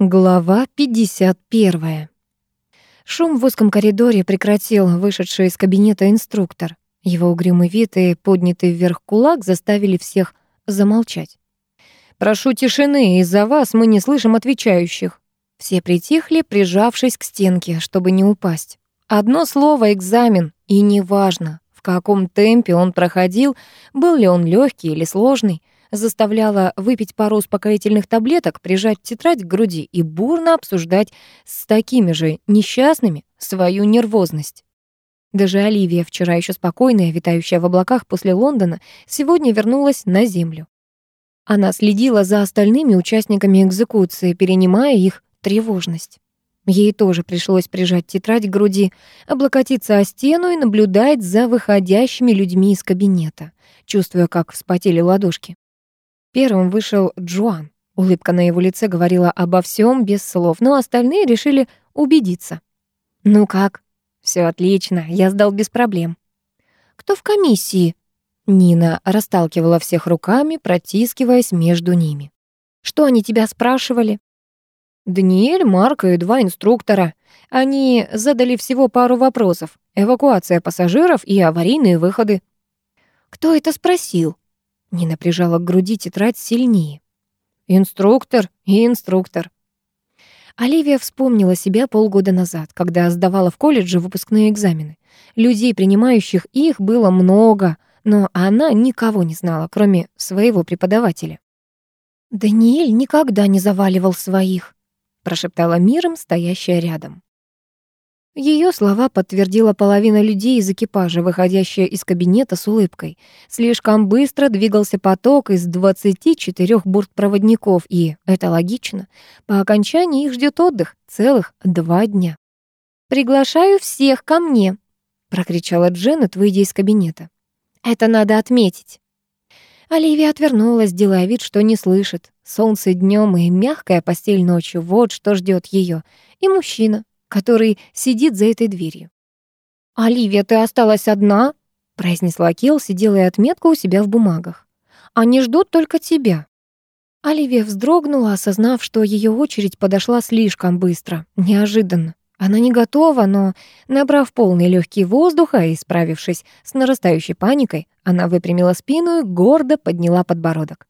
Глава 51. Шум в узком коридоре прекратил вышедший из кабинета инструктор. Его угрюмый вид и поднятый вверх кулак заставили всех замолчать. «Прошу тишины, из-за вас мы не слышим отвечающих». Все притихли, прижавшись к стенке, чтобы не упасть. Одно слово «экзамен», и неважно, в каком темпе он проходил, был ли он легкий или сложный — заставляла выпить пару успокоительных таблеток, прижать тетрадь к груди и бурно обсуждать с такими же несчастными свою нервозность. Даже Оливия, вчера еще спокойная, витающая в облаках после Лондона, сегодня вернулась на землю. Она следила за остальными участниками экзекуции, перенимая их тревожность. Ей тоже пришлось прижать тетрадь к груди, облокотиться о стену и наблюдать за выходящими людьми из кабинета, чувствуя, как вспотели ладошки. Первым вышел Джоан. Улыбка на его лице говорила обо всем без слов, но остальные решили убедиться. «Ну как?» Все отлично, я сдал без проблем». «Кто в комиссии?» Нина расталкивала всех руками, протискиваясь между ними. «Что они тебя спрашивали?» «Даниэль, Марк и два инструктора. Они задали всего пару вопросов. Эвакуация пассажиров и аварийные выходы». «Кто это спросил?» Нина прижала к груди тетрадь сильнее. «Инструктор и инструктор». Оливия вспомнила себя полгода назад, когда сдавала в колледже выпускные экзамены. Людей, принимающих их, было много, но она никого не знала, кроме своего преподавателя. «Даниэль никогда не заваливал своих», прошептала миром, стоящая рядом. Ее слова подтвердила половина людей из экипажа, выходящая из кабинета с улыбкой. Слишком быстро двигался поток из 24 бортпроводников, и, это логично, по окончании их ждет отдых целых два дня. «Приглашаю всех ко мне», — прокричала Дженнет, выйдя из кабинета. «Это надо отметить». Оливия отвернулась, делая вид, что не слышит. Солнце днем и мягкая постель ночью — вот что ждет ее. И мужчина, который сидит за этой дверью. «Оливия, ты осталась одна?» — произнесла Келси, делая отметку у себя в бумагах. «Они ждут только тебя». Оливия вздрогнула, осознав, что ее очередь подошла слишком быстро, неожиданно. Она не готова, но, набрав полный легкий воздуха и справившись с нарастающей паникой, она выпрямила спину и гордо подняла подбородок.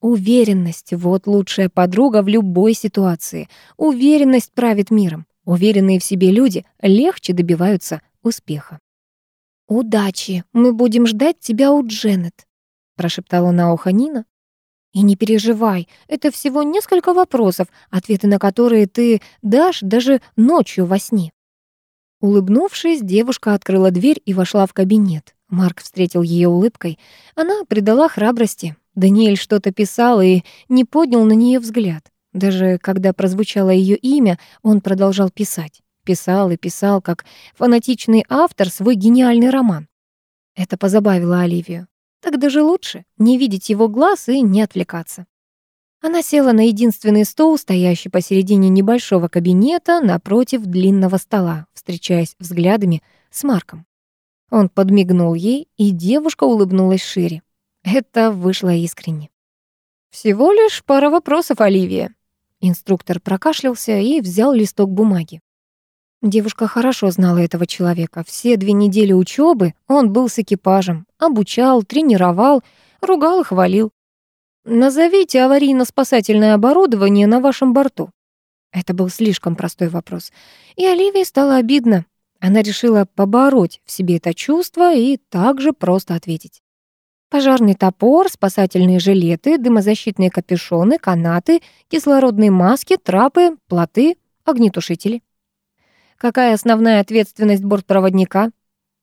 Уверенность — вот лучшая подруга в любой ситуации. Уверенность правит миром. Уверенные в себе люди легче добиваются успеха. «Удачи! Мы будем ждать тебя у Дженнет», — прошептала на ухо Нина. «И не переживай, это всего несколько вопросов, ответы на которые ты дашь даже ночью во сне». Улыбнувшись, девушка открыла дверь и вошла в кабинет. Марк встретил ее улыбкой. Она придала храбрости. Даниэль что-то писал и не поднял на нее взгляд. Даже когда прозвучало ее имя, он продолжал писать. Писал и писал, как фанатичный автор, свой гениальный роман. Это позабавило Оливию. Так даже лучше не видеть его глаз и не отвлекаться. Она села на единственный стол, стоящий посередине небольшого кабинета, напротив длинного стола, встречаясь взглядами с Марком. Он подмигнул ей, и девушка улыбнулась шире. Это вышло искренне. «Всего лишь пара вопросов, Оливия», Инструктор прокашлялся и взял листок бумаги. Девушка хорошо знала этого человека. Все две недели учебы он был с экипажем, обучал, тренировал, ругал и хвалил. «Назовите аварийно-спасательное оборудование на вашем борту». Это был слишком простой вопрос. И Оливии стало обидно. Она решила побороть в себе это чувство и также просто ответить. Пожарный топор, спасательные жилеты, дымозащитные капюшоны, канаты, кислородные маски, трапы, плоты, огнетушители. Какая основная ответственность бортпроводника?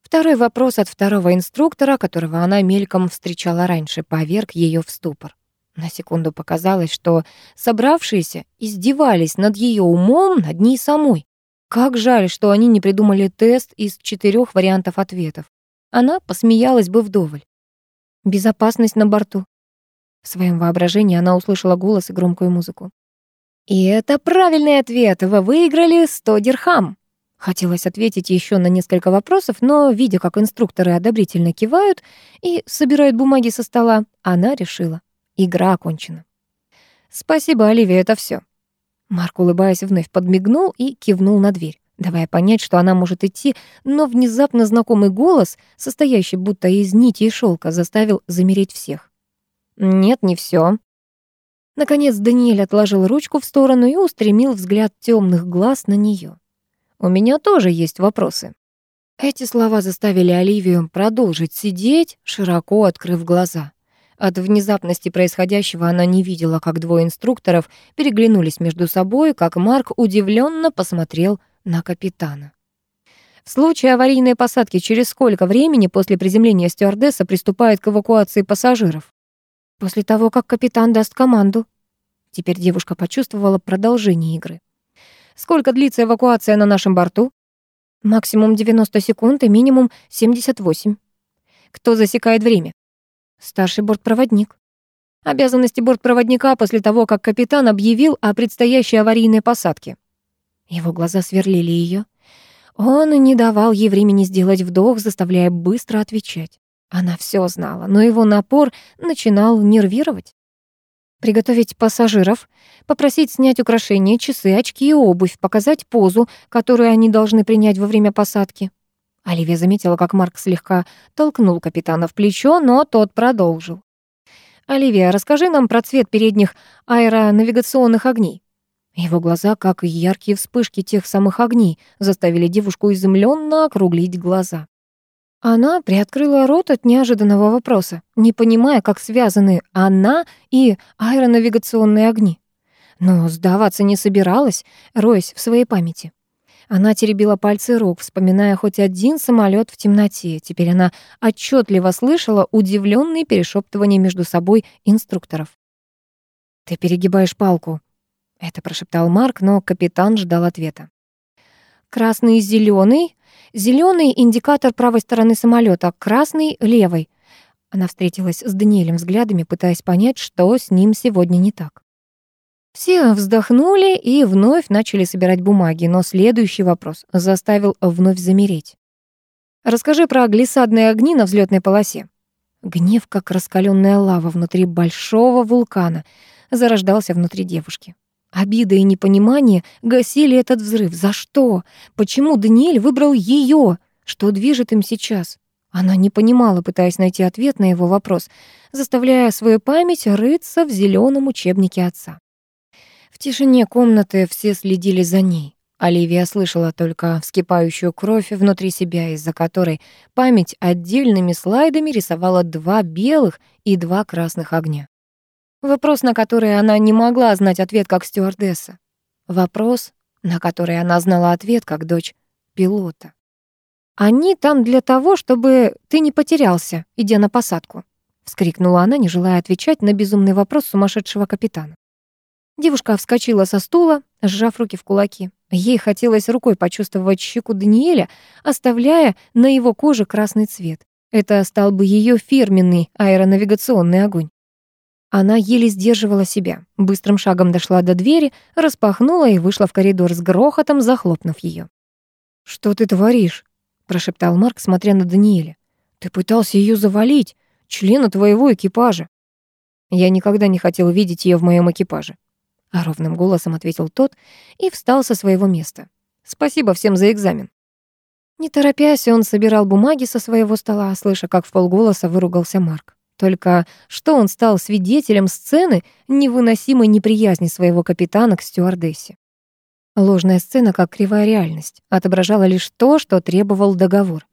Второй вопрос от второго инструктора, которого она мельком встречала раньше, поверг ее в ступор. На секунду показалось, что собравшиеся издевались над ее умом, над ней самой. Как жаль, что они не придумали тест из четырех вариантов ответов. Она посмеялась бы вдоволь. Безопасность на борту. В своем воображении она услышала голос и громкую музыку. «И это правильный ответ! Вы выиграли 100 дирхам!» Хотелось ответить еще на несколько вопросов, но, видя, как инструкторы одобрительно кивают и собирают бумаги со стола, она решила. Игра окончена. «Спасибо, Оливия, это все. Марк, улыбаясь, вновь подмигнул и кивнул на дверь, давая понять, что она может идти, но внезапно знакомый голос, состоящий будто из нити и шелка, заставил замереть всех. «Нет, не все. Наконец Даниэль отложил ручку в сторону и устремил взгляд темных глаз на нее. «У меня тоже есть вопросы». Эти слова заставили Оливию продолжить сидеть, широко открыв глаза. От внезапности происходящего она не видела, как двое инструкторов переглянулись между собой, как Марк удивленно посмотрел на капитана. В случае аварийной посадки через сколько времени после приземления стюардесса приступает к эвакуации пассажиров? После того, как капитан даст команду. Теперь девушка почувствовала продолжение игры. Сколько длится эвакуация на нашем борту? Максимум 90 секунд и минимум 78. Кто засекает время? Старший бортпроводник. Обязанности бортпроводника после того, как капитан объявил о предстоящей аварийной посадке. Его глаза сверлили ее. Он не давал ей времени сделать вдох, заставляя быстро отвечать. Она все знала, но его напор начинал нервировать. Приготовить пассажиров, попросить снять украшения, часы, очки и обувь, показать позу, которую они должны принять во время посадки. Оливия заметила, как Марк слегка толкнул капитана в плечо, но тот продолжил. «Оливия, расскажи нам про цвет передних аэронавигационных огней». Его глаза, как яркие вспышки тех самых огней, заставили девушку изумленно округлить глаза. Она приоткрыла рот от неожиданного вопроса, не понимая, как связаны она и аэронавигационные огни. Но сдаваться не собиралась, роясь в своей памяти. Она теребила пальцы рук, вспоминая хоть один самолет в темноте. Теперь она отчетливо слышала удивленные перешептывания между собой инструкторов. «Ты перегибаешь палку», — это прошептал Марк, но капитан ждал ответа. «Красный и зеленый. Зеленый индикатор правой стороны самолета, красный — левой». Она встретилась с Даниэлем взглядами, пытаясь понять, что с ним сегодня не так. Все вздохнули и вновь начали собирать бумаги, но следующий вопрос заставил вновь замереть. «Расскажи про глиссадные огни на взлетной полосе». Гнев, как раскаленная лава внутри большого вулкана, зарождался внутри девушки. Обида и непонимание гасили этот взрыв. За что? Почему Даниэль выбрал ее? Что движет им сейчас? Она не понимала, пытаясь найти ответ на его вопрос, заставляя свою память рыться в зеленом учебнике отца тишине комнаты все следили за ней. Оливия слышала только вскипающую кровь внутри себя, из-за которой память отдельными слайдами рисовала два белых и два красных огня. Вопрос, на который она не могла знать ответ как стюардесса. Вопрос, на который она знала ответ как дочь пилота. «Они там для того, чтобы ты не потерялся, идя на посадку», — вскрикнула она, не желая отвечать на безумный вопрос сумасшедшего капитана. Девушка вскочила со стула, сжав руки в кулаки. Ей хотелось рукой почувствовать щеку Даниэля, оставляя на его коже красный цвет. Это стал бы ее фирменный аэронавигационный огонь. Она еле сдерживала себя, быстрым шагом дошла до двери, распахнула и вышла в коридор с грохотом, захлопнув ее. «Что ты творишь?» — прошептал Марк, смотря на Даниэля. «Ты пытался ее завалить, члена твоего экипажа». Я никогда не хотел видеть ее в моем экипаже. А ровным голосом ответил тот и встал со своего места. Спасибо всем за экзамен. Не торопясь, он собирал бумаги со своего стола, слыша, как в полголоса выругался Марк. Только что он стал свидетелем сцены невыносимой неприязни своего капитана к стюардессе. Ложная сцена, как кривая реальность, отображала лишь то, что требовал договор.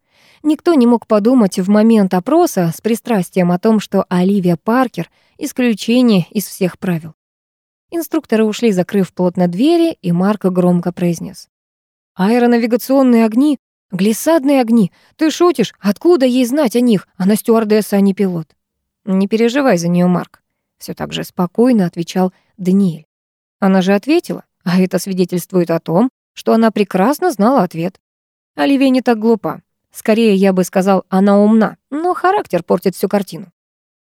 Никто не мог подумать в момент опроса с пристрастием о том, что Оливия Паркер — исключение из всех правил. Инструкторы ушли, закрыв плотно двери, и Марко громко произнес. «Аэронавигационные огни, глиссадные огни. Ты шутишь? Откуда ей знать о них? Она стюардесса, а не пилот». «Не переживай за нее, Марк», — все так же спокойно отвечал Даниэль. Она же ответила, а это свидетельствует о том, что она прекрасно знала ответ. Оливия не так глупа. Скорее, я бы сказал, она умна, но характер портит всю картину.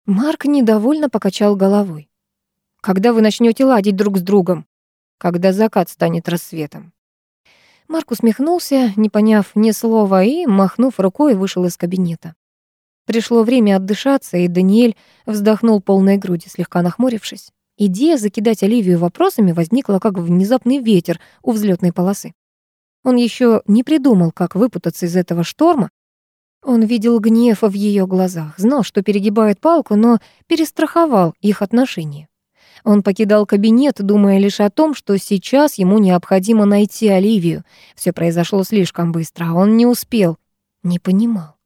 Марк недовольно покачал головой. Когда вы начнете ладить друг с другом? Когда закат станет рассветом. Марк усмехнулся, не поняв ни слова, и, махнув рукой, вышел из кабинета. Пришло время отдышаться, и Даниэль вздохнул полной груди, слегка нахмурившись. Идея закидать Оливию вопросами возникла как внезапный ветер у взлетной полосы. Он еще не придумал, как выпутаться из этого шторма. Он видел гнев в ее глазах, знал, что перегибает палку, но перестраховал их отношения. Он покидал кабинет, думая лишь о том, что сейчас ему необходимо найти Оливию. Все произошло слишком быстро, а он не успел, не понимал.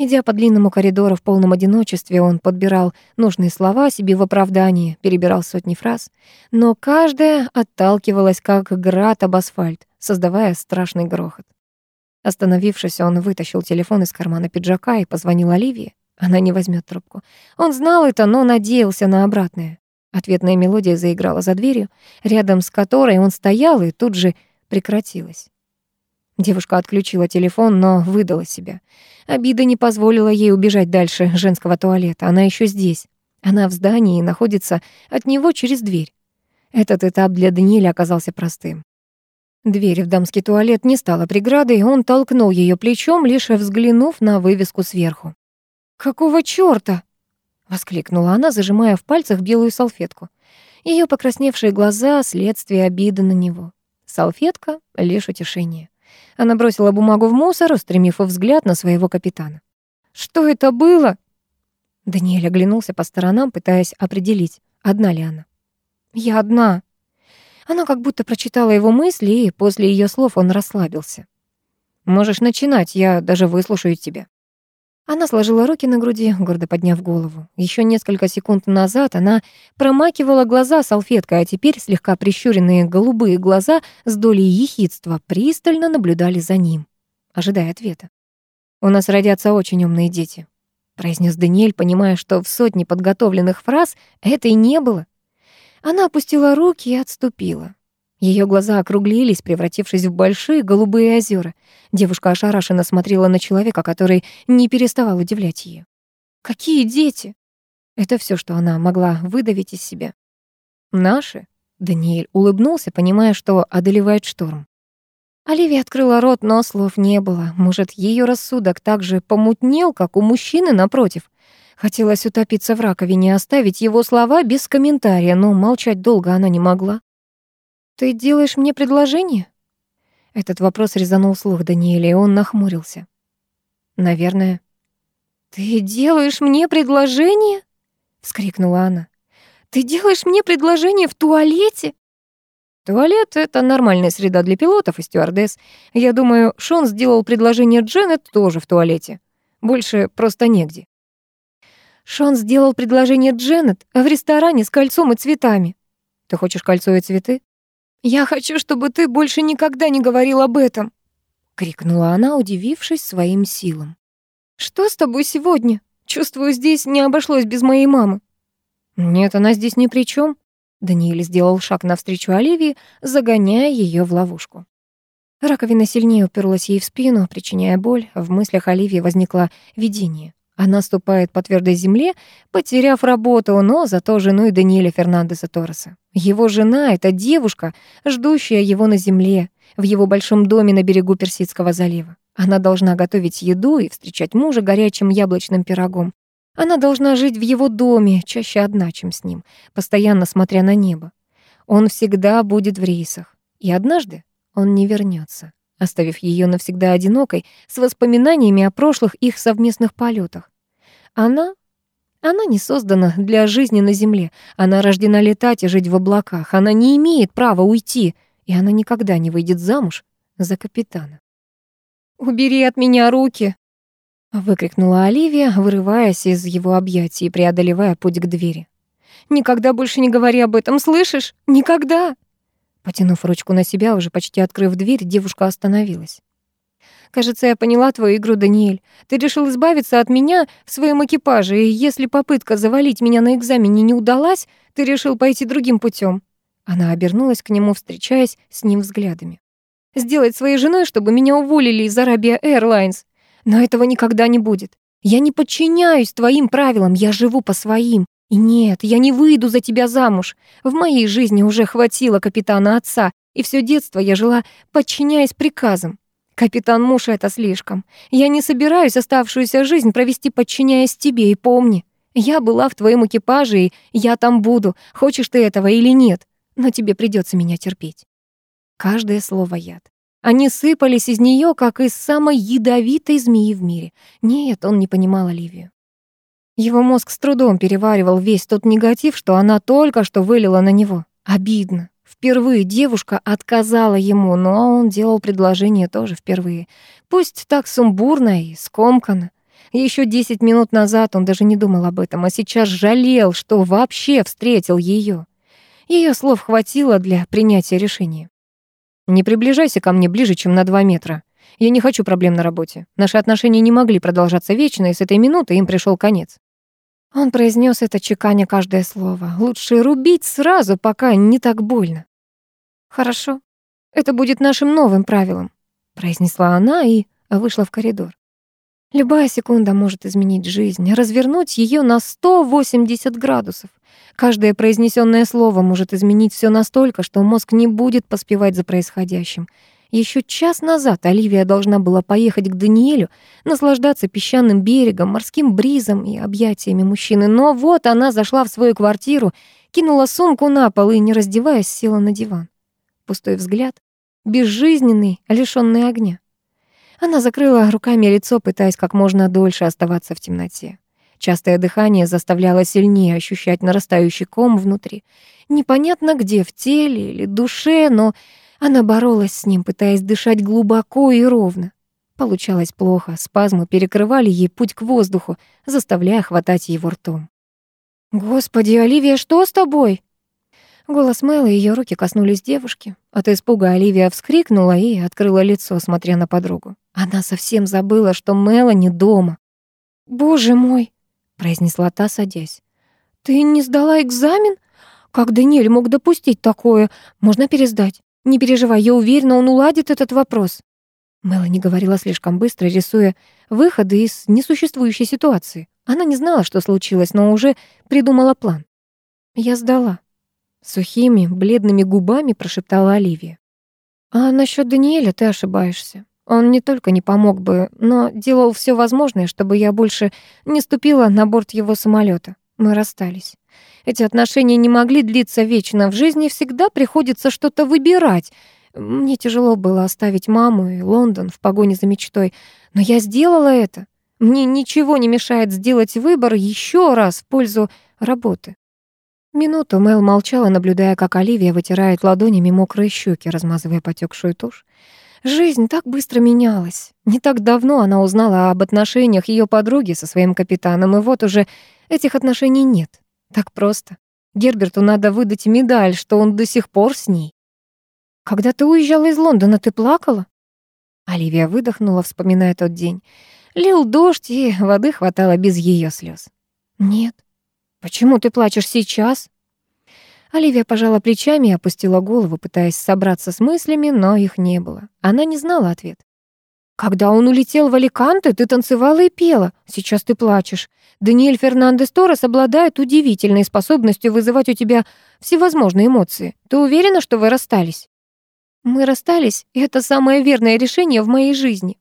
Идя по длинному коридору в полном одиночестве, он подбирал нужные слова себе в оправдание, перебирал сотни фраз, но каждая отталкивалась как град об асфальт, создавая страшный грохот. Остановившись, он вытащил телефон из кармана пиджака и позвонил Оливии. Она не возьмет трубку. Он знал это, но надеялся на обратное. Ответная мелодия заиграла за дверью, рядом с которой он стоял, и тут же прекратилась. Девушка отключила телефон, но выдала себя. Обида не позволила ей убежать дальше женского туалета. Она еще здесь. Она в здании и находится от него через дверь. Этот этап для Даниэля оказался простым. Дверь в дамский туалет не стала преградой, он толкнул ее плечом, лишь взглянув на вывеску сверху. «Какого чёрта?» — воскликнула она, зажимая в пальцах белую салфетку. Ее покрасневшие глаза — следствие обиды на него. Салфетка — лишь утешение. Она бросила бумагу в мусор, устремив взгляд на своего капитана. «Что это было?» Даниэль оглянулся по сторонам, пытаясь определить, одна ли она. «Я одна». Она как будто прочитала его мысли, и после ее слов он расслабился. «Можешь начинать, я даже выслушаю тебя». Она сложила руки на груди, гордо подняв голову. Еще несколько секунд назад она промакивала глаза салфеткой, а теперь слегка прищуренные голубые глаза с долей ехидства пристально наблюдали за ним, ожидая ответа. «У нас родятся очень умные дети», — произнес Даниэль, понимая, что в сотне подготовленных фраз это и не было. Она опустила руки и отступила. Ее глаза округлились, превратившись в большие голубые озера. Девушка ошарашенно смотрела на человека, который не переставал удивлять ее. «Какие дети?» Это все, что она могла выдавить из себя. «Наши?» Даниэль улыбнулся, понимая, что одолевает шторм. Оливия открыла рот, но слов не было. Может, ее рассудок так же помутнел, как у мужчины напротив. Хотелось утопиться в раковине, оставить его слова без комментария, но молчать долго она не могла. «Ты делаешь мне предложение?» Этот вопрос резанул слух Даниэля, и он нахмурился. «Наверное». «Ты делаешь мне предложение?» — вскрикнула она. «Ты делаешь мне предложение в туалете?» Туалет — это нормальная среда для пилотов и стюардесс. Я думаю, Шон сделал предложение Дженнет тоже в туалете. Больше просто негде. Шон сделал предложение Дженнет в ресторане с кольцом и цветами. Ты хочешь кольцо и цветы? «Я хочу, чтобы ты больше никогда не говорил об этом!» — крикнула она, удивившись своим силам. «Что с тобой сегодня? Чувствую, здесь не обошлось без моей мамы». «Нет, она здесь ни при чем. Даниэль сделал шаг навстречу Оливии, загоняя ее в ловушку. Раковина сильнее уперлась ей в спину, причиняя боль. В мыслях Оливии возникло видение. Она ступает по твердой земле, потеряв работу, но зато женой Даниэля Фернандеса Торреса. Его жена — это девушка, ждущая его на земле, в его большом доме на берегу Персидского залива. Она должна готовить еду и встречать мужа горячим яблочным пирогом. Она должна жить в его доме, чаще одна, чем с ним, постоянно смотря на небо. Он всегда будет в рейсах. И однажды он не вернется оставив ее навсегда одинокой, с воспоминаниями о прошлых их совместных полетах. Она... Она не создана для жизни на земле. Она рождена летать и жить в облаках. Она не имеет права уйти, и она никогда не выйдет замуж за капитана. «Убери от меня руки!» — выкрикнула Оливия, вырываясь из его объятий и преодолевая путь к двери. «Никогда больше не говори об этом, слышишь? Никогда!» Потянув ручку на себя, уже почти открыв дверь, девушка остановилась. «Кажется, я поняла твою игру, Даниэль. Ты решил избавиться от меня в своем экипаже, и если попытка завалить меня на экзамене не удалась, ты решил пойти другим путем. Она обернулась к нему, встречаясь с ним взглядами. «Сделать своей женой, чтобы меня уволили из Arabia Airlines. Но этого никогда не будет. Я не подчиняюсь твоим правилам, я живу по своим. Нет, я не выйду за тебя замуж. В моей жизни уже хватило капитана отца, и все детство я жила, подчиняясь приказам. Капитан муж — это слишком. Я не собираюсь оставшуюся жизнь провести, подчиняясь тебе, и помни, Я была в твоем экипаже, и я там буду, хочешь ты этого или нет, но тебе придется меня терпеть. Каждое слово яд. Они сыпались из нее, как из самой ядовитой змеи в мире. Нет, он не понимал Оливию. Его мозг с трудом переваривал весь тот негатив, что она только что вылила на него. Обидно. Впервые девушка отказала ему, но он делал предложение тоже впервые. Пусть так сумбурно и скомканно. Еще десять минут назад он даже не думал об этом, а сейчас жалел, что вообще встретил ее. Ее слов хватило для принятия решения. «Не приближайся ко мне ближе, чем на два метра. Я не хочу проблем на работе. Наши отношения не могли продолжаться вечно, и с этой минуты им пришел конец». Он произнес это чеканя каждое слово. Лучше рубить сразу, пока не так больно. «Хорошо, это будет нашим новым правилом», — произнесла она и вышла в коридор. Любая секунда может изменить жизнь, развернуть ее на 180 градусов. Каждое произнесенное слово может изменить все настолько, что мозг не будет поспевать за происходящим. Еще час назад Оливия должна была поехать к Даниэлю, наслаждаться песчаным берегом, морским бризом и объятиями мужчины. Но вот она зашла в свою квартиру, кинула сумку на пол и, не раздеваясь, села на диван. Пустой взгляд, безжизненный, лишённый огня. Она закрыла руками лицо, пытаясь как можно дольше оставаться в темноте. Частое дыхание заставляло сильнее ощущать нарастающий ком внутри. Непонятно где, в теле или душе, но она боролась с ним, пытаясь дышать глубоко и ровно. Получалось плохо, спазмы перекрывали ей путь к воздуху, заставляя хватать его ртом. «Господи, Оливия, что с тобой?» Голос Мэлы и её руки коснулись девушки. От испуга Оливия вскрикнула и открыла лицо, смотря на подругу. Она совсем забыла, что Мелани дома. «Боже мой!» — произнесла та, садясь. «Ты не сдала экзамен? Как Даниэль мог допустить такое? Можно пересдать. Не переживай, я уверена, он уладит этот вопрос». Мелани говорила слишком быстро, рисуя выходы из несуществующей ситуации. Она не знала, что случилось, но уже придумала план. «Я сдала», Сухими, бледными губами прошептала Оливия. «А насчет Даниэля ты ошибаешься. Он не только не помог бы, но делал все возможное, чтобы я больше не ступила на борт его самолета. Мы расстались. Эти отношения не могли длиться вечно. В жизни всегда приходится что-то выбирать. Мне тяжело было оставить маму и Лондон в погоне за мечтой, но я сделала это. Мне ничего не мешает сделать выбор еще раз в пользу работы. Минуту Мэл молчала, наблюдая, как Оливия вытирает ладонями мокрые щеки, размазывая потекшую тушь. Жизнь так быстро менялась. Не так давно она узнала об отношениях ее подруги со своим капитаном, и вот уже этих отношений нет. Так просто. Герберту надо выдать медаль, что он до сих пор с ней. «Когда ты уезжала из Лондона, ты плакала?» Оливия выдохнула, вспоминая тот день. Лил дождь, и воды хватало без ее слез. «Нет, «Почему ты плачешь сейчас?» Оливия пожала плечами и опустила голову, пытаясь собраться с мыслями, но их не было. Она не знала ответ. «Когда он улетел в Аликанте, ты танцевала и пела. Сейчас ты плачешь. Даниэль Фернандес Торрес обладает удивительной способностью вызывать у тебя всевозможные эмоции. Ты уверена, что вы расстались?» «Мы расстались, и это самое верное решение в моей жизни».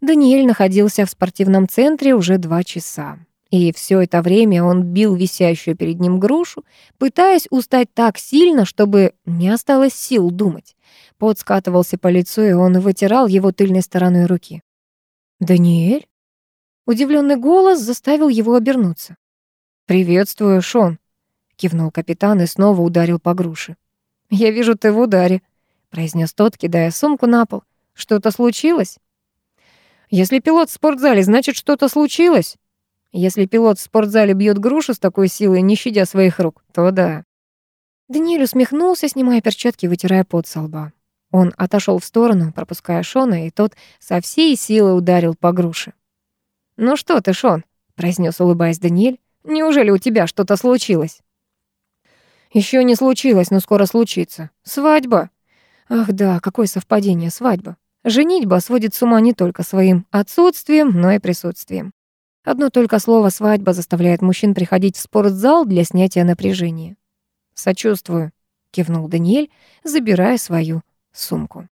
Даниэль находился в спортивном центре уже два часа. И все это время он бил висящую перед ним грушу, пытаясь устать так сильно, чтобы не осталось сил думать. Пот скатывался по лицу, и он вытирал его тыльной стороной руки. «Даниэль?» Удивленный голос заставил его обернуться. «Приветствую, Шон», — кивнул капитан и снова ударил по груше. «Я вижу, ты в ударе», — произнес тот, кидая сумку на пол. «Что-то случилось?» «Если пилот в спортзале, значит, что-то случилось», если пилот в спортзале бьет грушу с такой силой, не щадя своих рук, то да. Даниэль усмехнулся, снимая перчатки вытирая пот со лба. Он отошел в сторону, пропуская Шона, и тот со всей силы ударил по груше. «Ну что ты, Шон?» — произнес, улыбаясь Даниэль. «Неужели у тебя что-то случилось?» Еще не случилось, но скоро случится. Свадьба!» «Ах да, какое совпадение, свадьба!» Женитьба сводит с ума не только своим отсутствием, но и присутствием. Одно только слово «свадьба» заставляет мужчин приходить в спортзал для снятия напряжения. «Сочувствую», — кивнул Даниэль, забирая свою сумку.